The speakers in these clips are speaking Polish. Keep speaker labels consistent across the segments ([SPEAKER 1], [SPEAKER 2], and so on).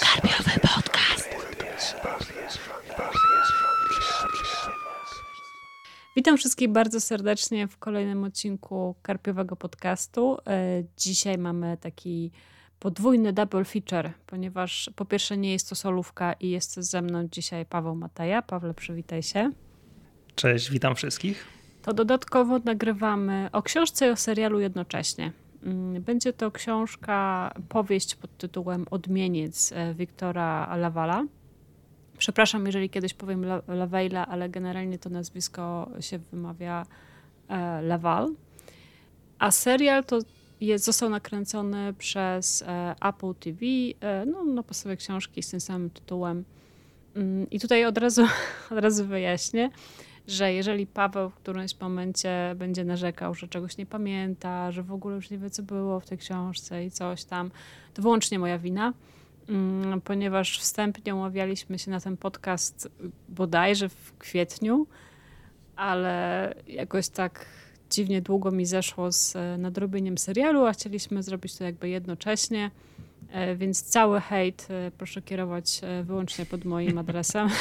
[SPEAKER 1] Karpiowy podcast. Witam wszystkich bardzo serdecznie w kolejnym odcinku Karpiowego podcastu. E, dzisiaj mamy taki podwójny double feature, ponieważ po pierwsze nie jest to solówka i jest ze mną dzisiaj Paweł Mataja. Pawle, przywitaj się.
[SPEAKER 2] Cześć, witam wszystkich.
[SPEAKER 1] To dodatkowo nagrywamy o książce i o serialu jednocześnie. Mm, będzie to książka, powieść pod tytułem Odmieniec e, Wiktora Lavala. Przepraszam, jeżeli kiedyś powiem Laveila, ale generalnie to nazwisko się wymawia e, Laval. A serial to jest, został nakręcony przez e, Apple TV no, na podstawie książki z tym samym tytułem. Mm, I tutaj od razu, od razu wyjaśnię że jeżeli Paweł w którymś momencie będzie narzekał, że czegoś nie pamięta, że w ogóle już nie wie, co było w tej książce i coś tam, to wyłącznie moja wina, mm, ponieważ wstępnie umawialiśmy się na ten podcast bodajże w kwietniu, ale jakoś tak dziwnie długo mi zeszło z nadrobieniem serialu, a chcieliśmy zrobić to jakby jednocześnie. E, więc cały hejt e, proszę kierować e, wyłącznie pod moim adresem.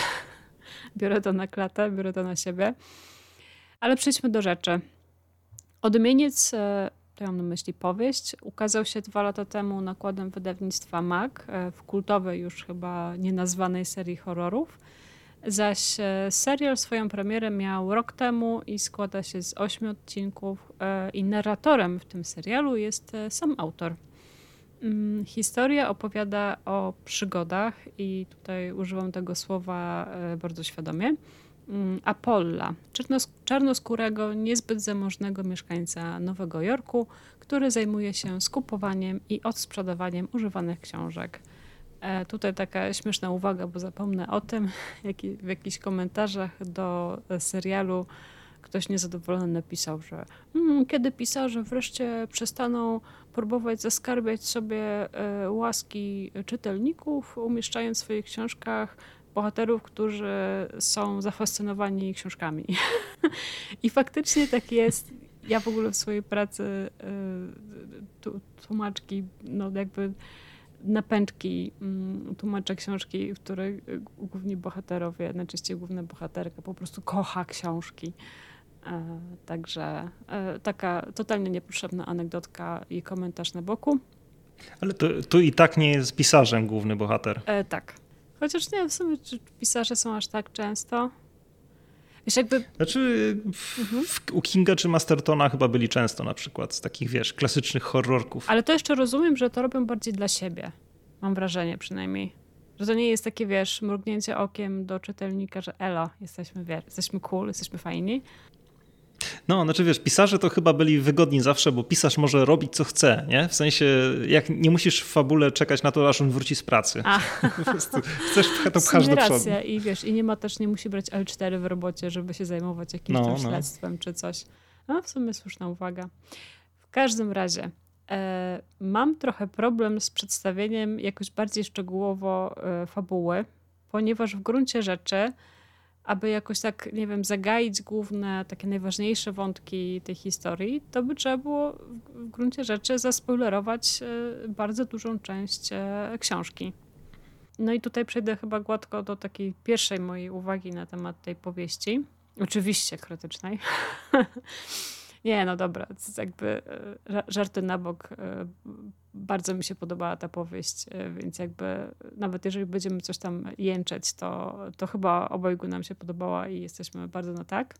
[SPEAKER 1] biorę to na klatę, biorę to na siebie. Ale przejdźmy do rzeczy. Odmieniec, e, to ja mam na myśli powieść, ukazał się dwa lata temu nakładem wydawnictwa MAG e, w kultowej już chyba nienazwanej serii horrorów. Zaś e, serial swoją premierę miał rok temu i składa się z ośmiu odcinków i narratorem w tym serialu jest sam autor. Mm, historia opowiada o przygodach i tutaj używam tego słowa e, bardzo świadomie. Mm, Apolla, czarnoskórego, niezbyt zamożnego mieszkańca Nowego Jorku, który zajmuje się skupowaniem i odsprzedawaniem używanych książek. E, tutaj taka śmieszna uwaga, bo zapomnę o tym, jak w jakichś komentarzach do serialu ktoś niezadowolony napisał, że mm, kiedy pisarze wreszcie przestaną próbować zaskarbiać sobie e, łaski czytelników, umieszczając w swoich książkach bohaterów, którzy są zafascynowani książkami. I faktycznie tak jest. Ja w ogóle w swojej pracy e, tłumaczki, no jakby napęczki mm, tłumaczę książki, w których główni bohaterowie, najczęściej główna bohaterka po prostu kocha książki. E, także e, taka totalnie niepotrzebna anegdotka i komentarz na boku.
[SPEAKER 2] Ale to, tu i tak nie jest pisarzem główny bohater.
[SPEAKER 1] E, tak. Chociaż nie w sumie, czy pisarze są aż tak często.
[SPEAKER 2] Wiesz, jakby... Znaczy w, mhm. u Kinga czy Mastertona chyba byli często na przykład z takich, wiesz, klasycznych horrorków.
[SPEAKER 1] Ale to jeszcze rozumiem, że to robią bardziej dla siebie. Mam wrażenie przynajmniej. Że to nie jest takie, wiesz, mrugnięcie okiem do czytelnika, że elo, jesteśmy, wiesz, jesteśmy cool, jesteśmy fajni.
[SPEAKER 2] No, znaczy wiesz, pisarze to chyba byli wygodni zawsze, bo pisarz może robić co chce, nie? W sensie, jak nie musisz w fabule czekać na to, aż on wróci z pracy. A. po prostu chcesz, to pchasz do przodu.
[SPEAKER 1] I wiesz, i nie ma też, nie musi brać L4 w robocie, żeby się zajmować jakimś no, no. śledztwem czy coś. No, w sumie słuszna uwaga. W każdym razie, e, mam trochę problem z przedstawieniem jakoś bardziej szczegółowo e, fabuły, ponieważ w gruncie rzeczy aby jakoś tak, nie wiem, zagaić główne, takie najważniejsze wątki tej historii, to by trzeba było w gruncie rzeczy zaspoilerować e, bardzo dużą część e, książki. No i tutaj przejdę chyba gładko do takiej pierwszej mojej uwagi na temat tej powieści. Oczywiście krytycznej. Nie, no dobra, jakby e, żarty na bok. E, bardzo mi się podobała ta powieść, e, więc jakby nawet jeżeli będziemy coś tam jęczeć, to, to chyba obojgu nam się podobała i jesteśmy bardzo na tak.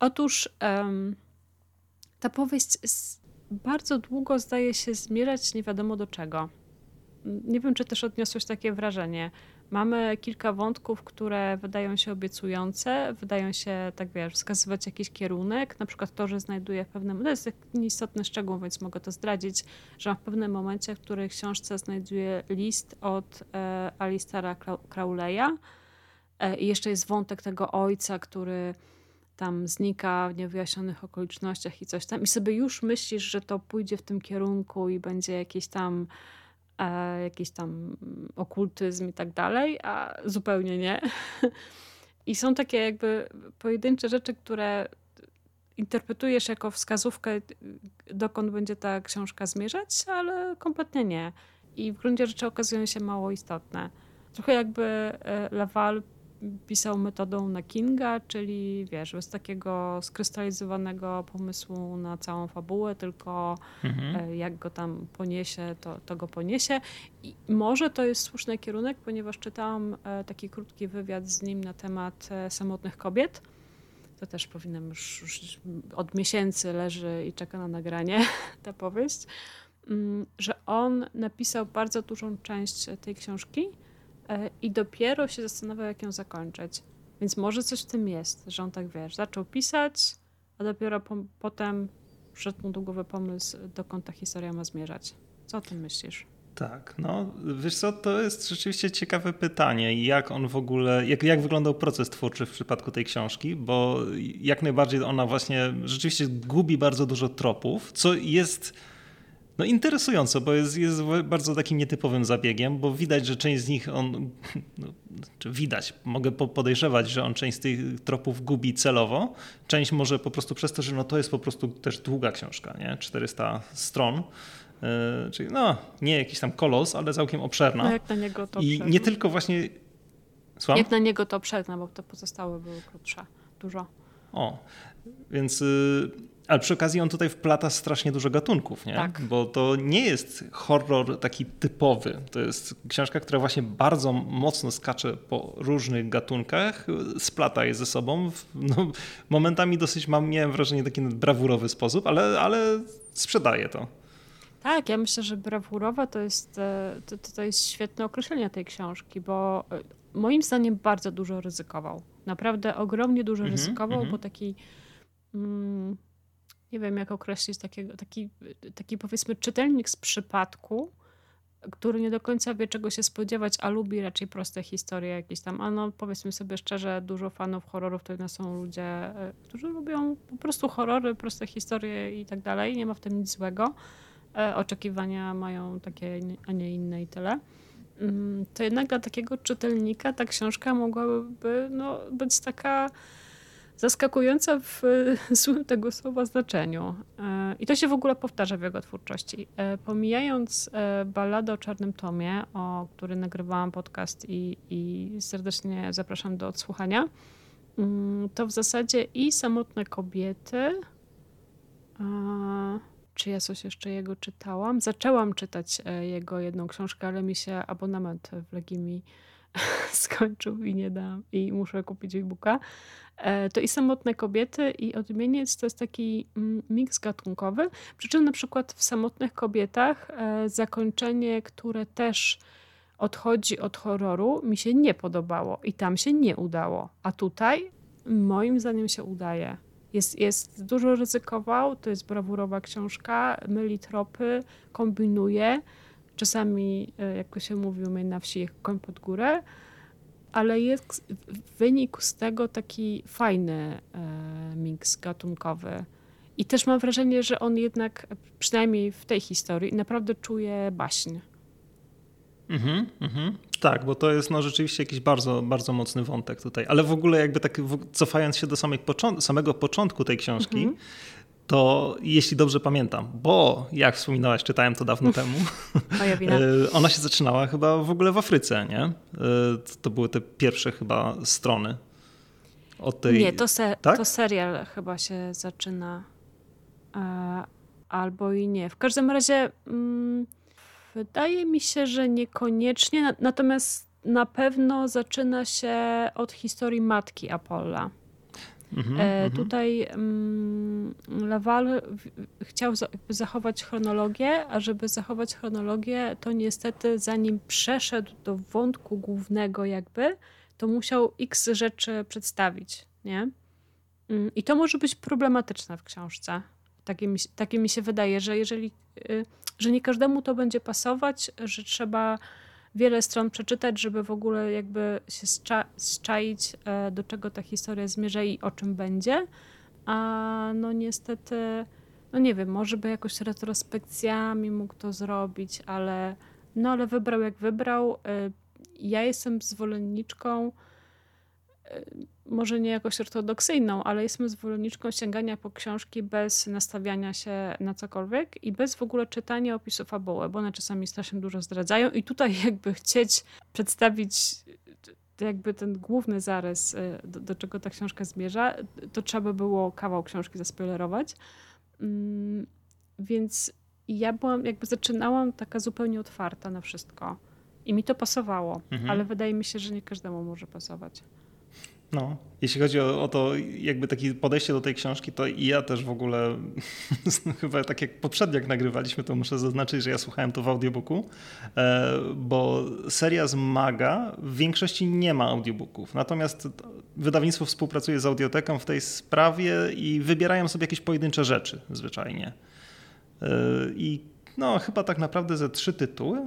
[SPEAKER 1] Otóż um, ta powieść bardzo długo zdaje się zmierzać nie wiadomo do czego. Nie wiem, czy też odniosłeś takie wrażenie. Mamy kilka wątków, które wydają się obiecujące, wydają się, tak wiesz, wskazywać jakiś kierunek. Na przykład to, że znajduje w pewnym, to jest nieistotny szczegół, więc mogę to zdradzić, że w pewnym momencie, w której książce znajduje list od e, Alistara Crowley'a e, i jeszcze jest wątek tego ojca, który tam znika w niewyjaśnionych okolicznościach i coś tam i sobie już myślisz, że to pójdzie w tym kierunku i będzie jakieś tam jakiś tam okultyzm i tak dalej, a zupełnie nie. I są takie jakby pojedyncze rzeczy, które interpretujesz jako wskazówkę, dokąd będzie ta książka zmierzać, ale kompletnie nie. I w gruncie rzeczy okazują się mało istotne. Trochę jakby e, Laval pisał metodą na Kinga, czyli wiesz, bez takiego skrystalizowanego pomysłu na całą fabułę, tylko mhm. E, jak go tam poniesie, to, to go poniesie. I może to jest słuszny kierunek, ponieważ czytałam e, taki krótki wywiad z nim na temat e, samotnych kobiet. To też powinnam już, już od miesięcy leży i czeka na nagranie ta powieść, mm, że on napisał bardzo dużą część tej książki i dopiero się zastanawiał, jak ją zakończyć. Więc może coś w tym jest, że on tak wiesz, zaczął pisać, a dopiero po, potem przyszedł mu do głowy pomysł, dokąd ta historia ma zmierzać. Co o tym myślisz?
[SPEAKER 2] Tak, no wiesz co, to jest rzeczywiście ciekawe pytanie, jak on w ogóle, jak, jak wyglądał proces twórczy w przypadku tej książki, bo jak najbardziej ona właśnie rzeczywiście gubi bardzo dużo tropów, co jest no interesująco, bo jest, jest bardzo takim nietypowym zabiegiem, bo widać, że część z nich on, no, widać, mogę podejrzewać, że on część z tych tropów gubi celowo, część może po prostu przez to, że no to jest po prostu też długa książka, nie? 400 stron. Yy, czyli no, nie jakiś tam kolos, ale całkiem obszerna.
[SPEAKER 1] No jak na niego to
[SPEAKER 2] I nie tylko właśnie...
[SPEAKER 1] Słucham? Jak na niego to obszerna, bo te pozostałe były krótsze, dużo.
[SPEAKER 2] O, więc... Yy, ale przy okazji on tutaj wplata strasznie dużo gatunków, nie?
[SPEAKER 1] Tak.
[SPEAKER 2] Bo to nie jest horror taki typowy. To jest książka, która właśnie bardzo mocno skacze po różnych gatunkach, splata je ze sobą. No, momentami dosyć mam, miałem wrażenie, taki brawurowy sposób, ale, ale sprzedaje to.
[SPEAKER 1] Tak, ja myślę, że brawurowa to jest, e, to, to jest świetne określenie tej książki, bo e, moim zdaniem bardzo dużo ryzykował. Naprawdę ogromnie dużo -hmm, ryzykował, mm -hmm. bo taki... Mm, nie wiem jak określić, takiego, taki, taki powiedzmy czytelnik z przypadku, który nie do końca wie czego się spodziewać, a lubi raczej proste historie jakieś tam. A no powiedzmy sobie szczerze, dużo fanów horrorów to są ludzie, e, którzy lubią po prostu horrory, proste historie i tak dalej. Nie ma w tym nic złego. E, oczekiwania mają takie, a nie inne i tyle. Mm, to jednak dla takiego czytelnika ta książka mogłaby no, być taka zaskakująca w złym tego słowa znaczeniu. E, I to się w ogóle powtarza w jego twórczości. E, pomijając e, balladę o Czarnym Tomie, o który nagrywałam podcast i, i serdecznie zapraszam do odsłuchania, mm, to w zasadzie i Samotne Kobiety, czy ja coś jeszcze jego czytałam? Zaczęłam czytać jego jedną książkę, ale mi się abonament w Legimi skończył i nie dam i muszę kupić e-booka. E, to i Samotne Kobiety i Odmieniec to jest taki mm, miks gatunkowy. Przy czym na przykład w Samotnych Kobietach e, zakończenie, które też odchodzi od horroru, mi się nie podobało i tam się nie udało. A tutaj moim zdaniem się udaje. Jest, jest dużo ryzykował, to jest brawurowa książka, myli tropy, kombinuje Czasami, e, jak to się mówi u mnie na wsi, koń pod górę, ale jest wynik z tego taki fajny e, miks gatunkowy. I też mam wrażenie, że on jednak, przynajmniej w tej historii, naprawdę czuje baśń.
[SPEAKER 2] Mhm, mhm. Tak, bo to jest no, rzeczywiście jakiś bardzo, bardzo mocny wątek tutaj. Ale w ogóle jakby tak cofając się do samego początku tej książki, mhm to jeśli dobrze pamiętam, bo jak wspominałaś, czytałem to dawno temu, e, ona się zaczynała chyba w ogóle w Afryce, nie? E, to były te pierwsze chyba strony.
[SPEAKER 1] Od tej... Nie, to, se tak? to serial chyba się zaczyna. E, albo i nie. W każdym razie mm, wydaje mi się, że niekoniecznie, natomiast na pewno zaczyna się od historii matki Apolla. Mhm, e, mhm. tutaj mm, Laval chciał zachować chronologię, a żeby zachować chronologię, to niestety zanim przeszedł do wątku głównego jakby, to musiał x rzeczy przedstawić, nie? Mm, I to może być problematyczne w książce. Takie mi, takie mi się wydaje, że jeżeli, y, że nie każdemu to będzie pasować, że trzeba wiele stron przeczytać, żeby w ogóle jakby się zcza zczaić, e, do czego ta historia zmierza i o czym będzie. A no niestety, no nie wiem, może by jakoś retrospekcjami mógł to zrobić, ale no ale wybrał jak wybrał. E, ja jestem zwolenniczką może nie jakoś ortodoksyjną, ale jestem zwolenniczką sięgania po książki bez nastawiania się na cokolwiek i bez w ogóle czytania opisu fabuły, bo one czasami strasznie dużo zdradzają i tutaj jakby chcieć przedstawić jakby ten główny zarys, do, do czego ta książka zmierza, to trzeba było kawał książki zaspoilerować. Mm, więc ja byłam, jakby zaczynałam taka zupełnie otwarta na wszystko. I mi to pasowało, mhm. ale wydaje mi się, że nie każdemu może pasować.
[SPEAKER 2] No, jeśli chodzi o, o, to, jakby takie podejście do tej książki, to i ja też w ogóle, chyba tak jak poprzednio jak nagrywaliśmy, to muszę zaznaczyć, że ja słuchałem to w audiobooku, e, bo seria z Maga w większości nie ma audiobooków. Natomiast wydawnictwo współpracuje z audioteką w tej sprawie i wybierają sobie jakieś pojedyncze rzeczy zwyczajnie. E, I no, chyba tak naprawdę ze trzy tytuły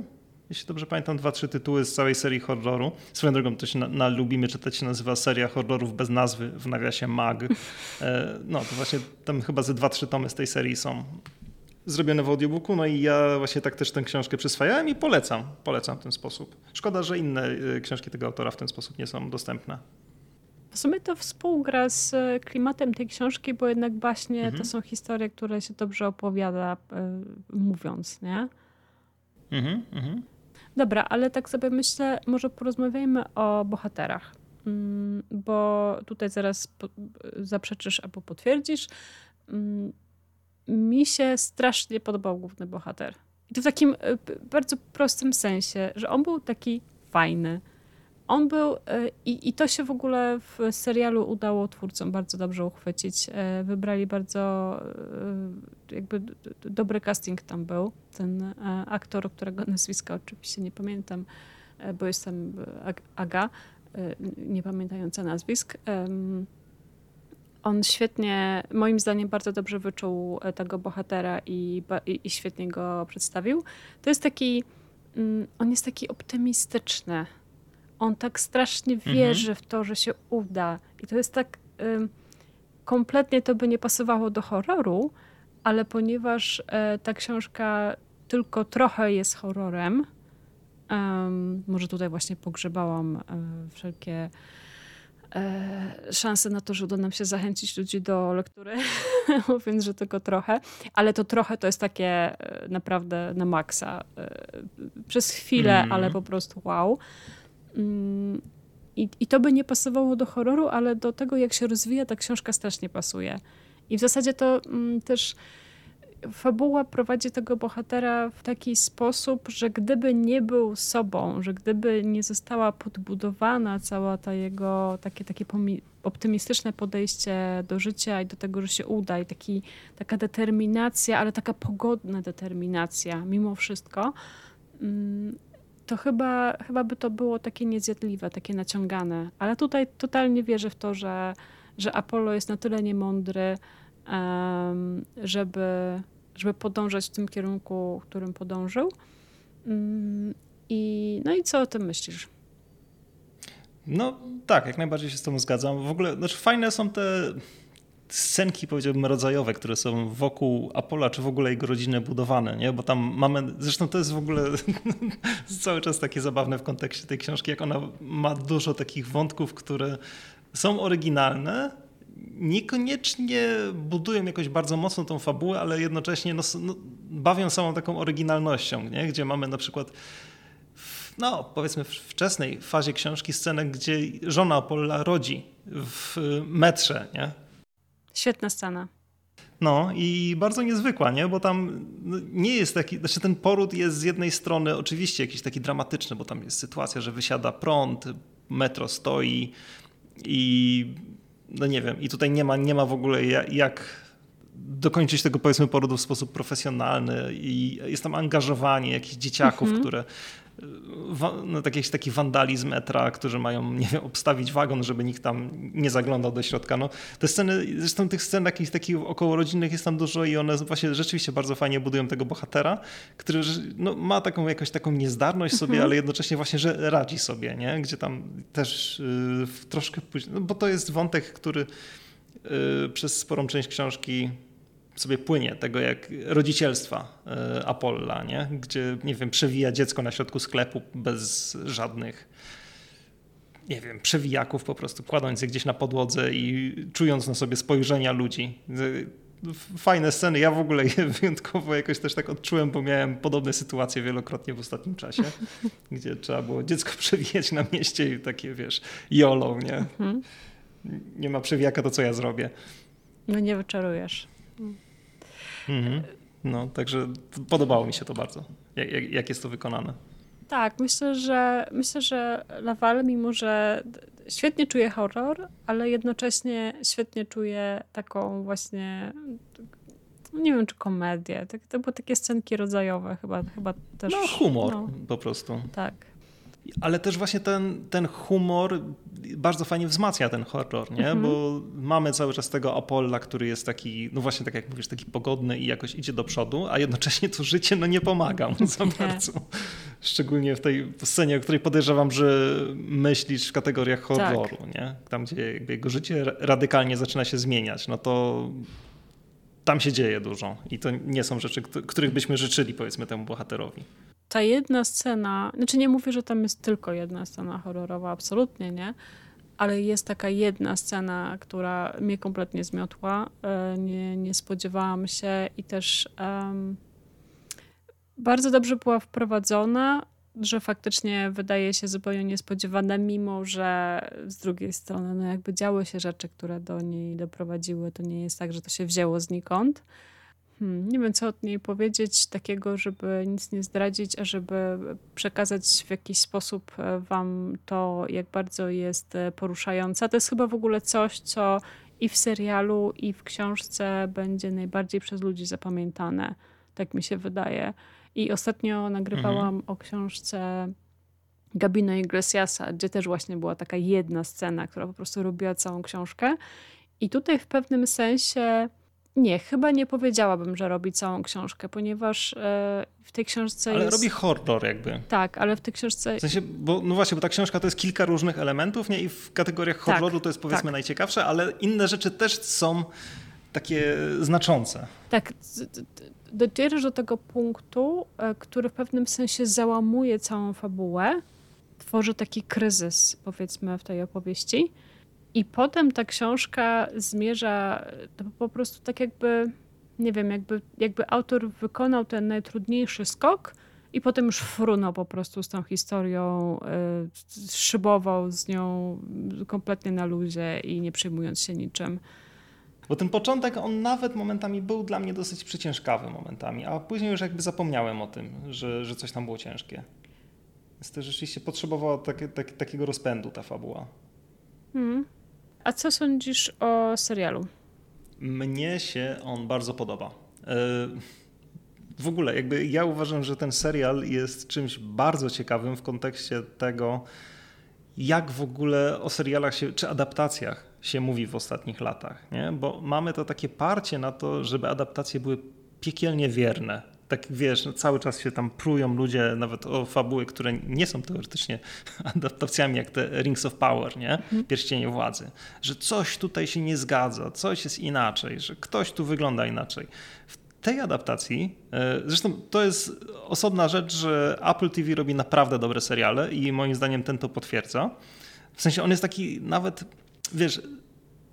[SPEAKER 2] jeśli dobrze pamiętam, dwa, trzy tytuły z całej serii horroru. Swoją drogą to się na, na Lubimy czytać się nazywa seria horrorów bez nazwy, w nawiasie MAG. E, no to właśnie tam chyba ze dwa, trzy tomy z tej serii są zrobione w audiobooku, no i ja właśnie tak też tę książkę przyswajałem i polecam, polecam w ten sposób. Szkoda, że inne e, książki tego autora w ten sposób nie są dostępne.
[SPEAKER 1] W sumie to współgra z e, klimatem tej książki, bo jednak właśnie mhm. to są historie, które się dobrze opowiada mówiąc, nie? Mhm, mhm. Dobra, ale tak sobie myślę, może porozmawiajmy o bohaterach. Mm, bo tutaj zaraz zaprzeczysz albo potwierdzisz. Mm, mi się strasznie podobał główny bohater. I to w takim e, bardzo prostym sensie, że on był taki fajny on był, e, i, i to się w ogóle w serialu udało twórcom bardzo dobrze uchwycić. E, wybrali bardzo e, jakby dobry casting tam był. Ten aktor, którego nazwiska oczywiście nie pamiętam, bo jestem Aga, nie pamiętająca nazwisk. On świetnie, moim zdaniem, bardzo dobrze wyczuł tego bohatera i, i, i świetnie go przedstawił. To jest taki, mm, on jest taki optymistyczny on tak strasznie mhm. wierzy mhm. w to, że się uda. I to jest tak. kompletnie to by nie pasowało do horroru, ale ponieważ e, ta książka tylko trochę jest horrorem, może tutaj właśnie pogrzebałam e, wszelkie e, szanse na to, że uda nam się zachęcić ludzi do lektury, mówiąc, że tylko trochę, ale to trochę to jest takie naprawdę na maksa. Przez chwilę, mm. ale po prostu wow. Mm, I, I to by nie pasowało do horroru, ale do tego, jak się rozwija, ta książka strasznie pasuje. I w zasadzie to mm, też fabuła prowadzi tego bohatera w taki sposób, że gdyby nie był sobą, że gdyby nie została podbudowana cała ta jego takie, takie optymistyczne podejście do życia i do tego, że się uda i taki, taka determinacja, ale taka pogodna determinacja mimo wszystko, mm, to chyba, chyba by to było takie niezjadliwe, takie naciągane. Ale tutaj totalnie wierzę w to, że, że Apollo jest na tyle niemądry, um, żeby, żeby podążać w tym kierunku, którym podążył. Um, i, no i co o tym myślisz?
[SPEAKER 2] No tak, jak najbardziej się z tym zgadzam. W ogóle, znaczy fajne są te scenki, powiedziałbym, rodzajowe, które są wokół Apola, czy w ogóle jego rodziny budowane, nie? Bo tam mamy, zresztą to jest w ogóle cały czas takie zabawne w kontekście tej książki, jak ona ma dużo takich wątków, które są oryginalne, niekoniecznie budują jakoś bardzo mocno tą fabułę, ale jednocześnie no, no, bawią samą taką oryginalnością, nie? gdzie mamy na przykład no, powiedzmy w wczesnej fazie książki scenę, gdzie żona Apolla rodzi w metrze, nie?
[SPEAKER 1] Świetna scena.
[SPEAKER 2] No i bardzo niezwykła, nie? bo tam no, nie jest taki, znaczy ten poród jest z jednej strony oczywiście jakiś taki dramatyczny, bo tam jest sytuacja, że wysiada prąd, metro stoi i no nie wiem, i tutaj nie ma, nie ma w ogóle jak, jak dokończyć tego powiedzmy porodu w sposób profesjonalny i jest tam angażowanie jakichś dzieciaków, mm -hmm. które no, jakiś taki wandalizm metra, którzy mają, nie wiem, obstawić wagon, żeby nikt tam nie zaglądał do środka. No, te sceny, zresztą tych scen jakichś takich okołorodzinnych jest tam dużo i one właśnie rzeczywiście bardzo fajnie budują tego bohatera, który no, ma taką jakąś taką niezdarność sobie, mhm. ale jednocześnie właśnie, że radzi sobie, nie? Gdzie tam też yy, troszkę później, no, bo to jest wątek, który yy, przez sporą część książki sobie płynie tego jak rodzicielstwa e, Apolla, nie? gdzie, nie wiem, przewija dziecko na środku sklepu bez żadnych nie wiem, przewijaków po prostu, kładąc je gdzieś na podłodze i czując na sobie spojrzenia ludzi. Fajne sceny. Ja w ogóle je wyjątkowo jakoś też tak odczułem, bo miałem podobne sytuacje wielokrotnie w ostatnim czasie, gdzie trzeba było dziecko przewijać na mieście i takie, wiesz, jolo, nie? Mhm. Nie ma przewijaka, to co ja zrobię?
[SPEAKER 1] No nie wyczarujesz.
[SPEAKER 2] Mhm. No, także podobało mi się to bardzo, jak, jak jest to wykonane.
[SPEAKER 1] Tak, myślę, że myślę, że Laval, mimo że świetnie czuje horror, ale jednocześnie świetnie czuje taką właśnie no nie wiem, czy komedię. To były takie scenki rodzajowe chyba, chyba też.
[SPEAKER 2] No humor no. po prostu.
[SPEAKER 1] Tak.
[SPEAKER 2] Ale też właśnie ten, ten humor bardzo fajnie wzmacnia ten horror, nie? Mhm. Bo mamy cały czas tego Apolla, który jest taki, no właśnie tak jak mówisz, taki pogodny i jakoś idzie do przodu, a jednocześnie to życie no nie pomaga mu za bardzo. Szczególnie w tej scenie, o której podejrzewam, że myślisz w kategoriach horroru, tak. nie? Tam, gdzie jego życie radykalnie zaczyna się zmieniać, no to tam się dzieje dużo i to nie są rzeczy, których byśmy życzyli, powiedzmy, temu bohaterowi
[SPEAKER 1] ta jedna scena, znaczy nie mówię, że tam jest tylko jedna scena horrorowa, absolutnie nie, ale jest taka jedna scena, która mnie kompletnie zmiotła. E, nie, nie spodziewałam się i też um, bardzo dobrze była wprowadzona, że faktycznie wydaje się zupełnie niespodziewana, mimo że z drugiej strony no jakby działy się rzeczy, które do niej doprowadziły. To nie jest tak, że to się wzięło znikąd. Hmm, nie wiem, co od niej powiedzieć takiego, żeby nic nie zdradzić, a żeby przekazać w jakiś sposób e, wam to, jak bardzo jest e, poruszające. To jest chyba w ogóle coś, co i w serialu, i w książce będzie najbardziej przez ludzi zapamiętane. Tak mi się wydaje. I ostatnio nagrywałam mhm. o książce Gabino Iglesiasa, gdzie też właśnie była taka jedna scena, która po prostu robiła całą książkę. I tutaj w pewnym sensie nie, chyba nie powiedziałabym, że robi całą książkę, ponieważ e, w tej książce
[SPEAKER 2] ale
[SPEAKER 1] jest...
[SPEAKER 2] robi horror jakby.
[SPEAKER 1] Tak, ale w tej książce...
[SPEAKER 2] W sensie, bo, no właśnie, bo ta książka to jest kilka różnych elementów, nie? I w kategoriach tak, horroru tak, to jest powiedzmy tak. najciekawsze, ale inne rzeczy też są takie znaczące.
[SPEAKER 1] Tak, docierasz do tego punktu, e, który w pewnym sensie załamuje całą fabułę, tworzy taki kryzys, powiedzmy, w tej opowieści i potem ta książka zmierza to po prostu tak jakby, nie wiem, jakby, jakby autor wykonał ten najtrudniejszy skok i potem już frunął po prostu z tą historią, y, szybował z nią kompletnie na luzie i nie przejmując się niczym.
[SPEAKER 2] Bo ten początek, on nawet momentami był dla mnie dosyć przyciężkawy momentami, a później już jakby zapomniałem o tym, że, że coś tam było ciężkie. Więc to rzeczywiście potrzebowała takie, tak, takiego rozpędu ta fabuła.
[SPEAKER 1] Hmm. A co sądzisz o serialu?
[SPEAKER 2] Mnie się on bardzo podoba. E, w ogóle, jakby ja uważam, że ten serial jest czymś bardzo ciekawym w kontekście tego, jak w ogóle o serialach się, czy adaptacjach się mówi w ostatnich latach. Nie? Bo mamy to takie parcie na to, żeby adaptacje były piekielnie wierne tak wiesz, no cały czas się tam prują ludzie nawet o fabuły, które nie są teoretycznie adaptacjami jak te Rings of Power, nie? Mhm. Pierścienie władzy. Że coś tutaj się nie zgadza, coś jest inaczej, że ktoś tu wygląda inaczej. W tej adaptacji, e, zresztą to jest osobna rzecz, że Apple TV robi naprawdę dobre seriale i moim zdaniem ten to potwierdza. W sensie on jest taki nawet, wiesz,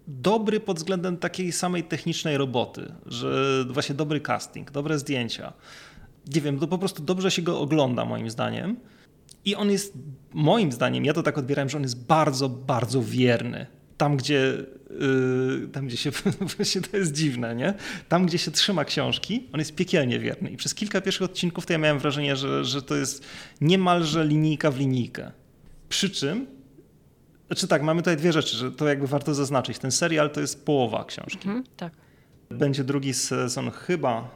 [SPEAKER 2] dobry pod względem takiej samej technicznej roboty, że właśnie dobry casting, dobre zdjęcia. Nie wiem, to po prostu dobrze się go ogląda moim zdaniem. I on jest, moim zdaniem, ja to tak odbierałem, że on jest bardzo, bardzo wierny. Tam, gdzie, yy, tam, gdzie się, właśnie to jest dziwne, nie? Tam, gdzie się trzyma książki, on jest piekielnie wierny. I przez kilka pierwszych odcinków to ja miałem wrażenie, że, że to jest niemalże linijka w linijkę. Przy czym znaczy tak, mamy tutaj dwie rzeczy, że to jakby warto zaznaczyć. Ten serial to jest połowa książki. Mhm,
[SPEAKER 1] tak.
[SPEAKER 2] Będzie drugi sezon chyba,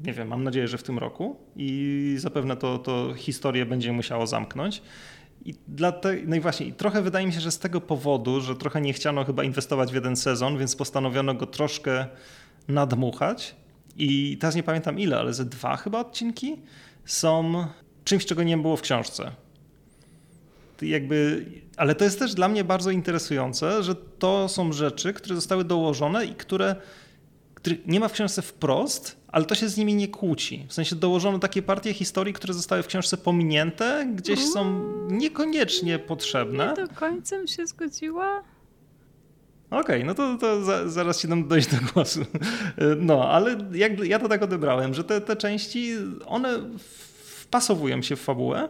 [SPEAKER 2] nie wiem, mam nadzieję, że w tym roku i zapewne to, to historię będzie musiało zamknąć. I, dla te, no i właśnie, i trochę wydaje mi się, że z tego powodu, że trochę nie chciano chyba inwestować w jeden sezon, więc postanowiono go troszkę nadmuchać. I teraz nie pamiętam ile, ale ze dwa chyba odcinki są czymś, czego nie było w książce jakby, ale to jest też dla mnie bardzo interesujące, że to są rzeczy, które zostały dołożone i które który nie ma w książce wprost, ale to się z nimi nie kłóci. W sensie dołożono takie partie historii, które zostały w książce pominięte, gdzieś są niekoniecznie potrzebne.
[SPEAKER 1] Nie do końca mi się zgodziła.
[SPEAKER 2] Okej, okay, no to, to za, zaraz się dam dojść do głosu. No, ale jak, ja to tak odebrałem, że te, te części, one wpasowują się w fabułę,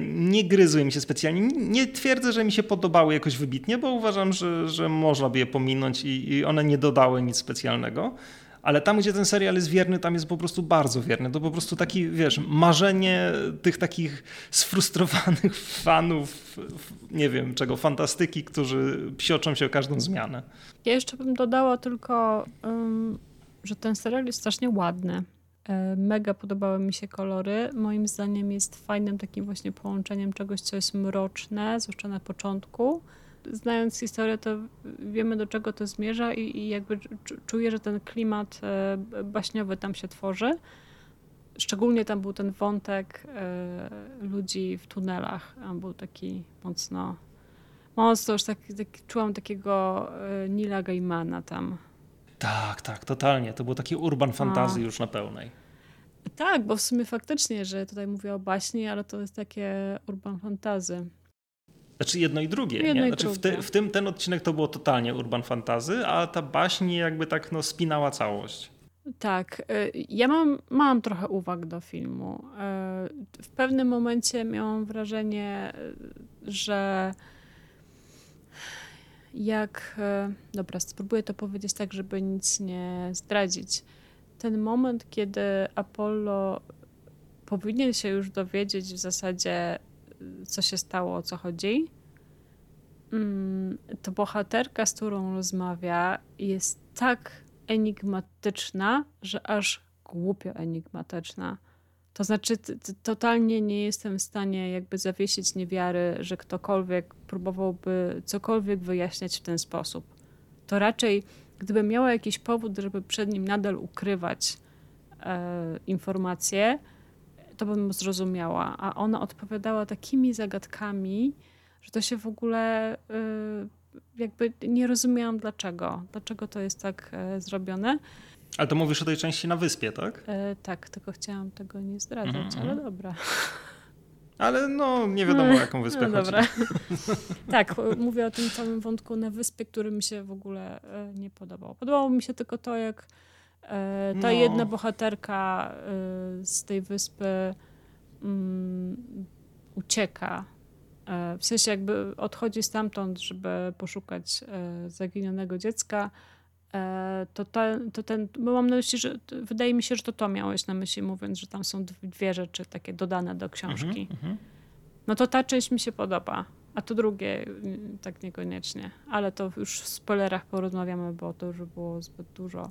[SPEAKER 2] nie gryzły mi się specjalnie. Nie twierdzę, że mi się podobały jakoś wybitnie, bo uważam, że, że można by je pominąć i, i one nie dodały nic specjalnego. Ale tam, gdzie ten serial jest wierny, tam jest po prostu bardzo wierny. To po prostu taki, wiesz, marzenie tych takich sfrustrowanych fanów, nie wiem czego, fantastyki, którzy psioczą się o każdą zmianę.
[SPEAKER 1] Ja jeszcze bym dodała tylko, że ten serial jest strasznie ładny. E, mega podobały mi się kolory. Moim zdaniem jest fajnym takim właśnie połączeniem czegoś, co jest mroczne, zwłaszcza na początku. Znając historię, to wiemy do czego to zmierza i, i jakby czuję, że ten klimat e, baśniowy tam się tworzy. Szczególnie tam był ten wątek e, ludzi w tunelach. On był taki mocno, mocno już tak, tak czułam takiego Nila Gaimana tam.
[SPEAKER 2] Tak, tak, totalnie. To było takie urban fantazy już na pełnej.
[SPEAKER 1] Tak, bo w sumie faktycznie, że tutaj mówię o baśni, ale to jest takie urban fantazy.
[SPEAKER 2] Znaczy jedno i drugie. Jedno nie? Znaczy w, te, w, tym ten odcinek to było totalnie urban fantazy, a ta baśń jakby tak no, spinała całość.
[SPEAKER 1] Tak. Y, ja mam, mam trochę uwag do filmu. Y, w pewnym momencie miałam wrażenie, y, że jak. Dobra, spróbuję to powiedzieć tak, żeby nic nie zdradzić ten moment, kiedy Apollo powinien się już dowiedzieć w zasadzie, co się stało, o co chodzi, mm, to bohaterka, z którą rozmawia, jest tak enigmatyczna, że aż głupio enigmatyczna. To znaczy, totalnie nie jestem w stanie jakby zawiesić niewiary, że ktokolwiek próbowałby cokolwiek wyjaśniać w ten sposób. To raczej gdybym miała jakiś powód, żeby przed nim nadal ukrywać e, informacje, to bym zrozumiała. A ona odpowiadała takimi zagadkami, że to się w ogóle e, jakby nie rozumiałam dlaczego. Dlaczego to jest tak e, zrobione.
[SPEAKER 2] Ale to mówisz o tej części na wyspie, tak?
[SPEAKER 1] E, tak, tylko chciałam tego nie zdradzać, mm -hmm. ale dobra.
[SPEAKER 2] Ale no, nie wiadomo, o jaką wyspę no, chodzi.
[SPEAKER 1] tak, mówię o tym całym wątku na wyspie, który mi się w ogóle e, nie podobał. Podobało mi się tylko to, jak e, ta no. jedna bohaterka e, z tej wyspy um, ucieka. W sensie jakby odchodzi stamtąd, żeby poszukać zaginionego dziecka E, to, ten, to ten, bo mam na myśli, że wydaje mi się, że to to miałeś na myśli, mówiąc, że tam są dwie rzeczy takie dodane do książki. Mm -hmm. No to ta część mi się podoba, a to drugie mm, tak niekoniecznie. Ale to już w spoilerach porozmawiamy, bo to już było zbyt dużo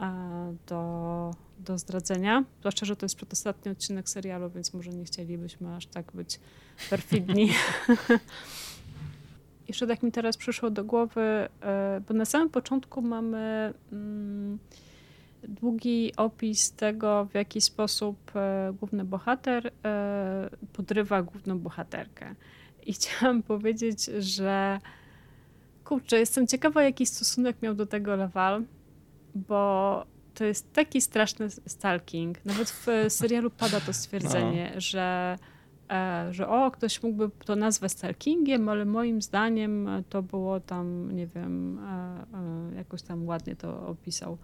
[SPEAKER 1] e, do, do zdradzenia. Zwłaszcza, że to jest przedostatni odcinek serialu, więc może nie chcielibyśmy aż tak być perfidni. jeszcze tak mi teraz przyszło do głowy, e, bo na samym początku mamy mm, długi opis tego, w jaki sposób e, główny bohater e, podrywa główną bohaterkę. I chciałam powiedzieć, że kurczę, jestem ciekawa, jaki stosunek miał do tego Laval, bo to jest taki straszny stalking. Nawet w serialu pada to stwierdzenie, no. że że o, ktoś mógłby to nazwać stalkingiem, ale moim zdaniem to było tam, nie wiem, e, e, jakoś tam ładnie to opisał.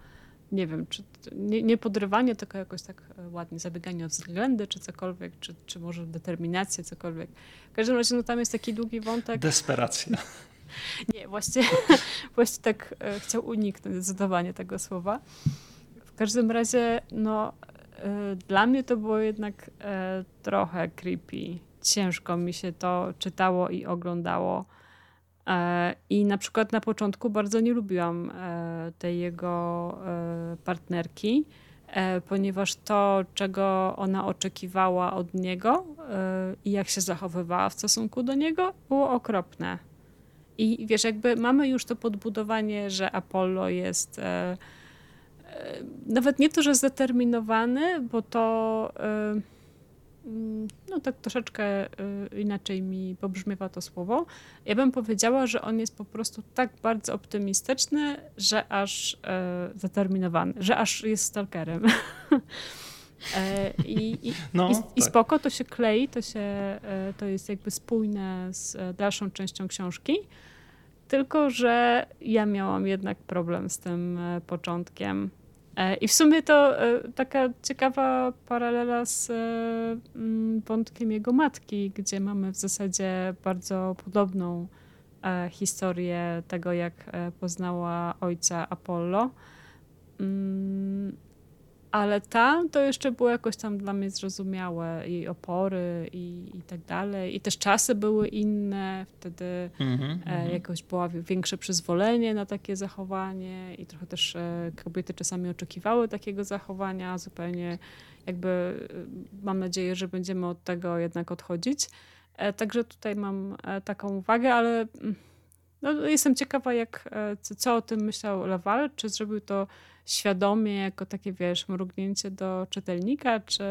[SPEAKER 1] Nie wiem, czy nie, nie podrywanie, tylko jakoś tak ładnie zabieganie o względy, czy cokolwiek, czy, czy może determinację, cokolwiek. W każdym razie no, tam jest taki długi wątek.
[SPEAKER 2] Desperacja.
[SPEAKER 1] Nie, właśnie, właśnie tak chciał uniknąć zdecydowanie tego słowa. W każdym razie, no, dla mnie to było jednak e, trochę creepy. Ciężko mi się to czytało i oglądało. E, I na przykład na początku bardzo nie lubiłam tej jego partnerki, ponieważ to, czego ona oczekiwała od niego i jak się zachowywała w stosunku do niego, było okropne. I wiesz, jakby mamy już to podbudowanie, że Apollo jest nawet nie to, że zdeterminowany, bo to mm, no tak troszeczkę y, inaczej mi pobrzmiewa to słowo. Ja bym powiedziała, że on jest po prostu tak bardzo optymistyczny, że aż e, zaterminowany, że aż jest stalkerem. E, I, i, no, i, tak. i, spoko, to się klei, to, się, e, to jest jakby spójne z dalszą częścią książki. Tylko, że ja miałam jednak problem z tym początkiem. E, I w sumie to e, taka ciekawa paralela z e, mm, wątkiem jego matki, gdzie mamy w zasadzie bardzo podobną historię tego, jak poznała ojca Apollo. Ale tam to jeszcze było jakoś tam dla mnie zrozumiałe. I opory i, i tak dalej. I też czasy były inne, wtedy mm -hmm, jakoś było większe przyzwolenie na takie zachowanie. I trochę też e, kobiety czasami oczekiwały takiego zachowania, zupełnie jakby e, mam nadzieję, że będziemy od tego jednak odchodzić. Także tutaj mam taką uwagę, ale mm, no, jestem ciekawa, jak, co o tym myślał Laval, czy zrobił to świadomie, jako takie, wiesz, mrugnięcie do czytelnika, czy,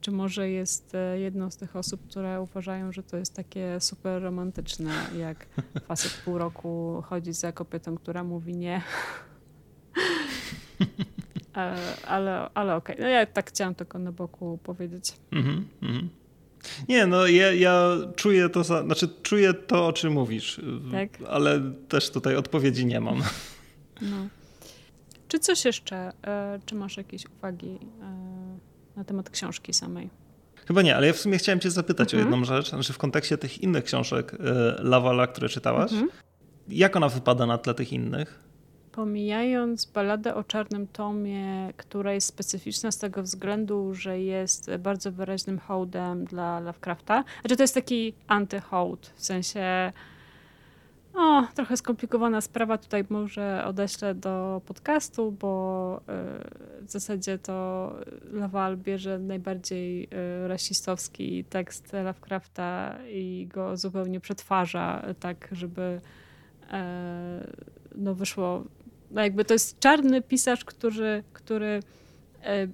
[SPEAKER 1] czy może jest e, jedną z tych osób, które uważają, że to jest takie super romantyczne, jak facet pół roku chodzi za kobietą, która mówi nie. E, ale, ale okej, okay. no ja tak chciałam tylko na boku powiedzieć. Mm -hmm,
[SPEAKER 2] Nie, no ja, ja, czuję to, znaczy czuję to, o czym mówisz, tak? ale też tutaj odpowiedzi nie mam. No.
[SPEAKER 1] Czy coś jeszcze? E, czy masz jakieś uwagi e, na temat książki samej?
[SPEAKER 2] Chyba nie, ale ja w sumie chciałem cię zapytać mhm. o jedną rzecz, znaczy w kontekście tych innych książek e, Lavala, które czytałaś. Mhm. Jak ona wypada na tle tych innych?
[SPEAKER 1] Pomijając baladę o czarnym tomie, która jest specyficzna z tego względu, że jest bardzo wyraźnym hołdem dla Lovecrafta. Znaczy to jest taki antyhołd, w sensie o, trochę skomplikowana sprawa. Tutaj może odeślę do podcastu, bo y, w zasadzie to Laval bierze najbardziej y, rasistowski tekst Lovecrafta i go zupełnie przetwarza tak, żeby e, no wyszło, no jakby to jest czarny pisarz, który, który e,